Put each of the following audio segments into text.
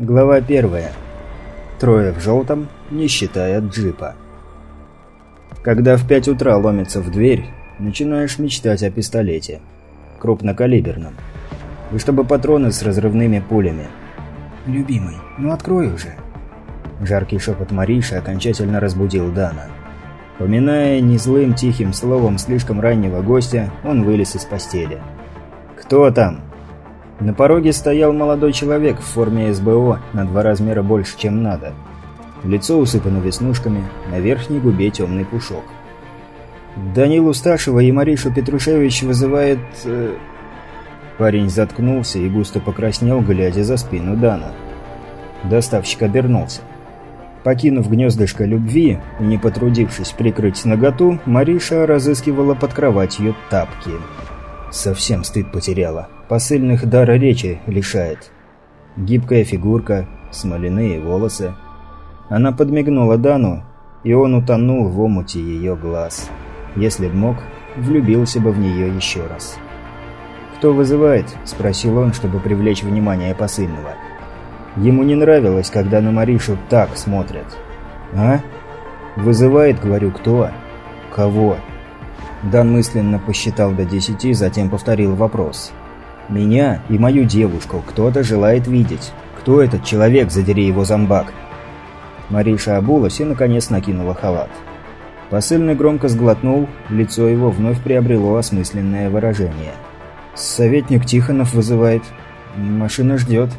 Глава первая. Трое в желтом, не считая джипа. Когда в пять утра ломится в дверь, начинаешь мечтать о пистолете. Крупнокалиберном. И чтобы патроны с разрывными пулями. «Любимый, ну открой уже!» Жаркий шепот Мариши окончательно разбудил Дана. Поминая незлым тихим словом слишком раннего гостя, он вылез из постели. «Кто там?» На пороге стоял молодой человек в форме СБО на два размера больше, чем надо. Лицо усыпано веснушками, на верхней губе темный пушок. Данилу Сташева и Маришу Петрушевич вызывает... Э... Парень заткнулся и густо покраснел, глядя за спину Дана. Доставщик обернулся. Покинув гнездышко любви и не потрудившись прикрыть наготу, Мариша разыскивала под кроватью тапки. Совсем стыд потеряла. Посыльных дара речи лишает. Гибкая фигурка, смоляные волосы. Она подмигнула Дану, и он утонул в омуте ее глаз. Если б мог, влюбился бы в нее еще раз. «Кто вызывает?» – спросил он, чтобы привлечь внимание посыльного. Ему не нравилось, когда на Маришу так смотрят. «А?» «Вызывает, говорю, кто?» «Кого?» Дан мысленно посчитал до десяти, затем повторил вопрос. Меня и мою девушку кто-то желает видеть. Кто этот человек, задери его зомбак? Мариша обулась и, наконец, накинула халат. Посыльный громко сглотнул, лицо его вновь приобрело осмысленное выражение. «Советник Тихонов вызывает. Машина ждет».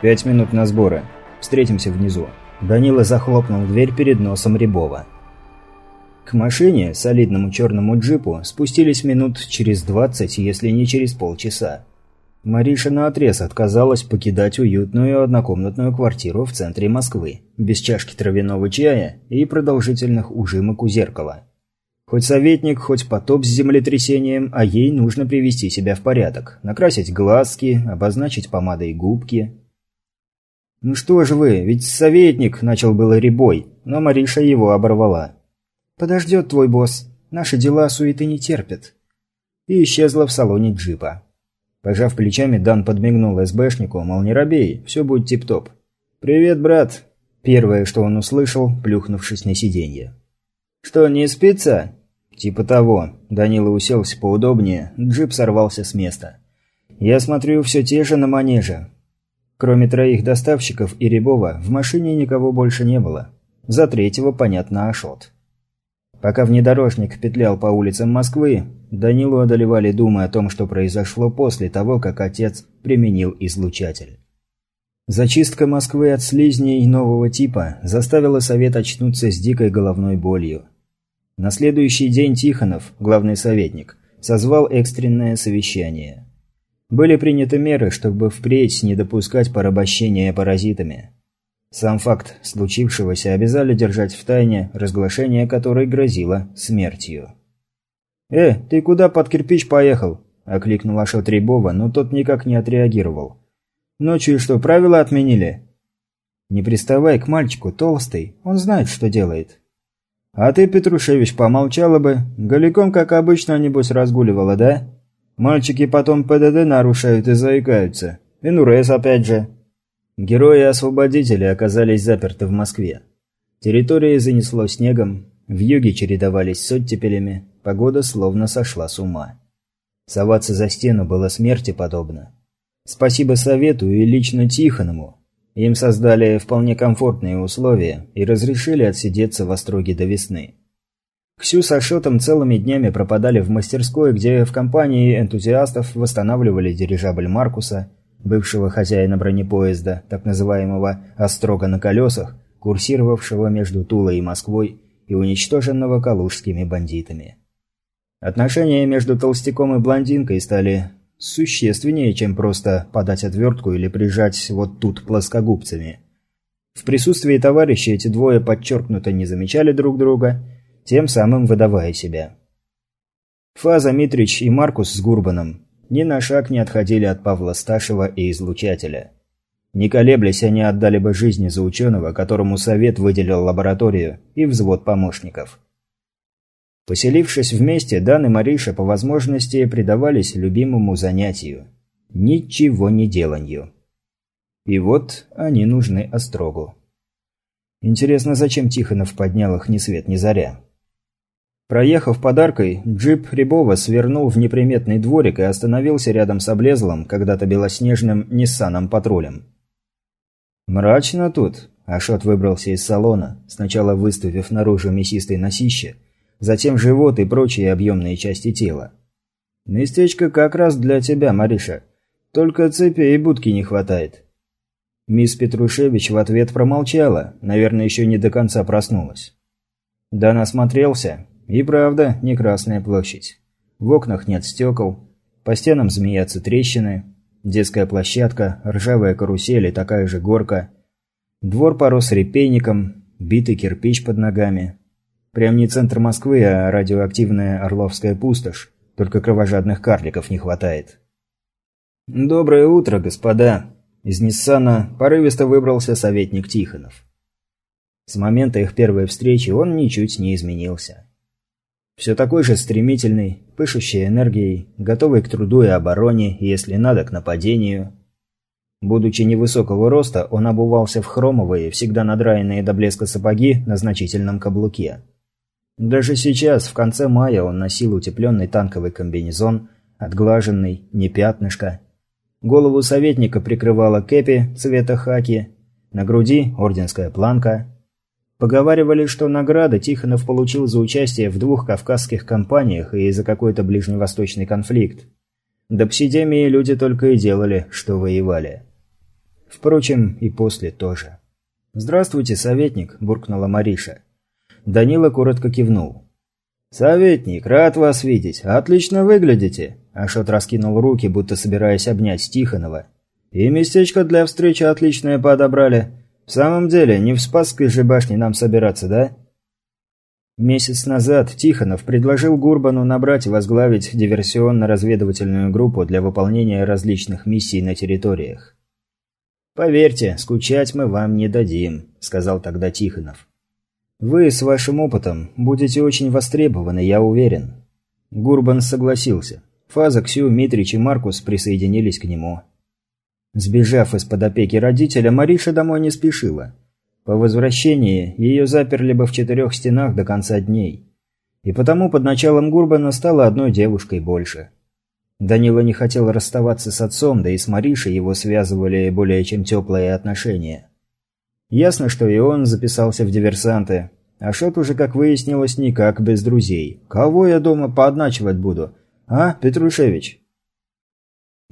«Пять минут на сборы. Встретимся внизу». Данила захлопнул дверь перед носом Рябова. К машине, солидному черному джипу, спустились минут через двадцать, если не через полчаса. Мариша наотрез отказалась покидать уютную однокомнатную квартиру в центре Москвы, без чашки травяного чая и продолжительных ужимок у зеркала. Хоть советник, хоть потоп с землетрясением, а ей нужно привести себя в порядок, накрасить глазки, обозначить помадой губки. «Ну что же вы, ведь советник!» – начал было Рябой, но Мариша его оборвала. «Подождет твой босс. Наши дела суеты не терпят». И исчезла в салоне джипа. Пожав плечами, Дан подмигнул СБшнику, мол, не робей, все будет тип-топ. «Привет, брат!» Первое, что он услышал, плюхнувшись на сиденье. «Что, не спится?» «Типа того». Данила уселся поудобнее, джип сорвался с места. «Я смотрю, все те же на манеже. Кроме троих доставщиков и Рябова, в машине никого больше не было. За третьего, понятно, Ашот. Пока внедорожник петлял по улицам Москвы, Данилу одолевали думы о том, что произошло после того, как отец применил излучатель. Зачистка Москвы от слизней нового типа заставила Совет очнуться с дикой головной болью. На следующий день Тихонов, главный советник, созвал экстренное совещание. Были приняты меры, чтобы впредь не допускать порабощения паразитами. Сам факт случившегося обязали держать в тайне, разглашение которой грозило смертью. «Э, ты куда под кирпич поехал?» – окликнул Ашот Рябова, но тот никак не отреагировал. «Ночью что, правила отменили?» «Не приставай к мальчику, толстый, он знает, что делает». «А ты, Петрушевич, помолчала бы. Голиком, как обычно, небось, разгуливала, да? Мальчики потом ПДД нарушают и заикаются. И Нурес опять же». Герои-освободители оказались заперты в Москве. Территории занесло снегом, в юге чередовались с погода словно сошла с ума. Соваться за стену было смерти подобно. Спасибо Совету и лично Тихоному. Им создали вполне комфортные условия и разрешили отсидеться в Остроге до весны. Ксю с Ашотом целыми днями пропадали в мастерской, где в компании энтузиастов восстанавливали дирижабль Маркуса – бывшего хозяина бронепоезда, так называемого «Острога на колесах», курсировавшего между Тулой и Москвой и уничтоженного калужскими бандитами. Отношения между толстяком и блондинкой стали существеннее, чем просто подать отвертку или прижать вот тут плоскогубцами. В присутствии товарищей эти двое подчеркнуто не замечали друг друга, тем самым выдавая себя. Фаза Митрич и Маркус с Гурбаном ни на шаг не отходили от Павла Сташева и излучателя. Не колеблясь, они отдали бы жизни за ученого, которому совет выделил лабораторию и взвод помощников. Поселившись вместе, Дан и Мариша по возможности предавались любимому занятию – ничего не деланию. И вот они нужны Острогу. Интересно, зачем Тихонов поднял их ни свет ни заря? Проехав подаркой, джип Рябова свернул в неприметный дворик и остановился рядом с облезлым, когда-то белоснежным Ниссаном-патрулем. «Мрачно тут», – Ашот выбрался из салона, сначала выставив наружу мясистые носище, затем живот и прочие объемные части тела. «Местечко как раз для тебя, Мариша. Только цепи и будки не хватает». Мисс Петрушевич в ответ промолчала, наверное, еще не до конца проснулась. Дан осмотрелся, и правда, не Красная площадь. В окнах нет стекол, по стенам змеятся трещины, детская площадка, ржавая карусель и такая же горка. Двор порос репейником, битый кирпич под ногами. Прям не центр Москвы, а радиоактивная Орловская пустошь, только кровожадных карликов не хватает. «Доброе утро, господа!» Из Ниссана порывисто выбрался советник Тихонов. С момента их первой встречи он ничуть не изменился. Все такой же стремительный, пышущий энергией, готовый к труду и обороне, если надо, к нападению. Будучи невысокого роста, он обувался в хромовые, всегда надраенные до блеска сапоги на значительном каблуке. Даже сейчас, в конце мая, он носил утепленный танковый комбинезон, отглаженный, не пятнышко. Голову советника прикрывала кепи цвета хаки, на груди орденская планка – Поговаривали, что награды Тихонов получил за участие в двух кавказских кампаниях и за какой-то ближневосточный конфликт. До псидемии люди только и делали, что воевали. Впрочем, и после тоже. «Здравствуйте, советник», – буркнула Мариша. Данила коротко кивнул. «Советник, рад вас видеть. Отлично выглядите». Ашот раскинул руки, будто собираясь обнять Тихонова. «И местечко для встречи отличное подобрали. В самом деле, не в Спасской же башне нам собираться, да? Месяц назад Тихонов предложил Гурбану набрать и возглавить диверсионно-разведывательную группу для выполнения различных миссий на территориях. «Поверьте, скучать мы вам не дадим», – сказал тогда Тихонов. «Вы с вашим опытом будете очень востребованы, я уверен». Гурбан согласился. Фаза, Ксю, Митрич и Маркус присоединились к нему. Сбежав из-под опеки родителя, Мариша домой не спешила. По возвращении ее заперли бы в четырех стенах до конца дней. И потому под началом Гурбана стала одной девушкой больше. Данила не хотел расставаться с отцом, да и с Маришей его связывали более чем теплые отношения. Ясно, что и он записался в диверсанты. А Шот уже, как выяснилось, никак без друзей. Кого я дома поодначивать буду? А, Петрушевич?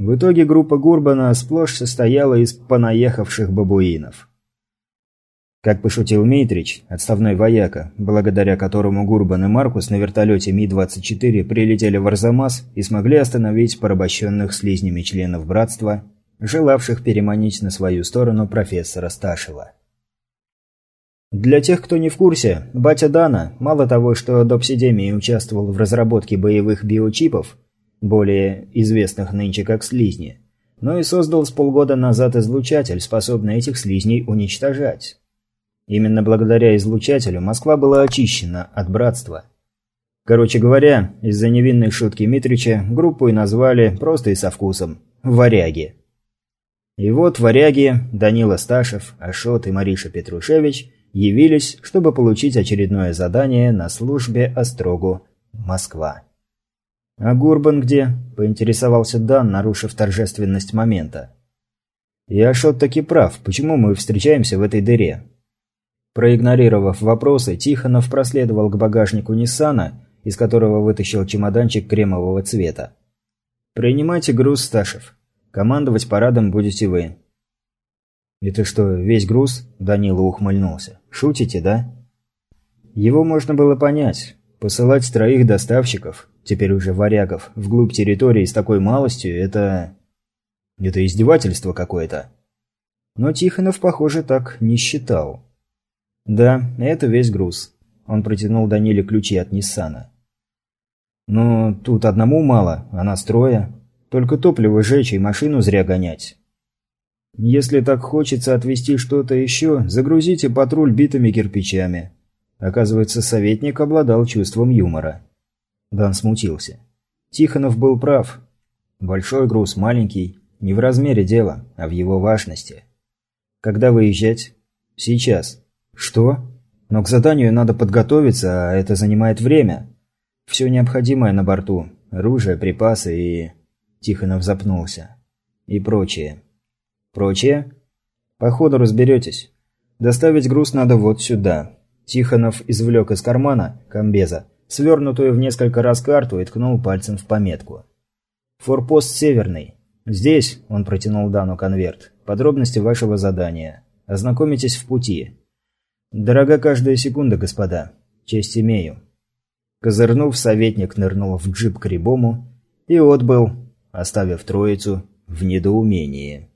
В итоге группа Гурбана сплошь состояла из понаехавших бабуинов. Как пошутил Митрич, отставной вояка, благодаря которому Гурбан и Маркус на вертолете Ми-24 прилетели в Арзамас и смогли остановить порабощенных слизнями членов братства, желавших переманить на свою сторону профессора Сташева. Для тех, кто не в курсе, батя Дана, мало того, что до псидемии участвовал в разработке боевых биочипов, более известных нынче как слизни, но и создал с полгода назад излучатель, способный этих слизней уничтожать. Именно благодаря излучателю Москва была очищена от братства. Короче говоря, из-за невинной шутки Митрича группу и назвали просто и со вкусом «Варяги». И вот варяги Данила Сташев, Ашот и Мариша Петрушевич явились, чтобы получить очередное задание на службе Острогу Москва. «А Гурбан где?» – поинтересовался Дан, нарушив торжественность момента. «И Ашот таки прав. Почему мы встречаемся в этой дыре?» Проигнорировав вопросы, Тихонов проследовал к багажнику Ниссана, из которого вытащил чемоданчик кремового цвета. «Принимайте груз, Сташев. Командовать парадом будете вы». «Это что, весь груз?» – Данила ухмыльнулся. «Шутите, да?» Его можно было понять. Посылать троих доставщиков, теперь уже варягов, вглубь территории с такой малостью – это... Это издевательство какое-то. Но Тихонов, похоже, так не считал. Да, это весь груз. Он протянул Даниле ключи от Ниссана. Но тут одному мало, а нас трое. Только топливо жечь и машину зря гонять. Если так хочется отвезти что-то еще, загрузите патруль битыми кирпичами. Оказывается, советник обладал чувством юмора. Дан смутился. Тихонов был прав. Большой груз, маленький, не в размере дела, а в его важности. Когда выезжать? Сейчас. Что? Но к заданию надо подготовиться, а это занимает время. Все необходимое на борту. Оружие, припасы и... Тихонов запнулся. И прочее. Прочее? По ходу разберетесь. Доставить груз надо вот сюда. Тихонов извлек из кармана, комбеза, свернутую в несколько раз карту и ткнул пальцем в пометку. «Форпост Северный. Здесь», — он протянул Дану конверт, — «подробности вашего задания. Ознакомитесь в пути. Дорога каждая секунда, господа. Честь имею». Козырнув, советник нырнул в джип к Рибому и отбыл, оставив троицу в недоумении.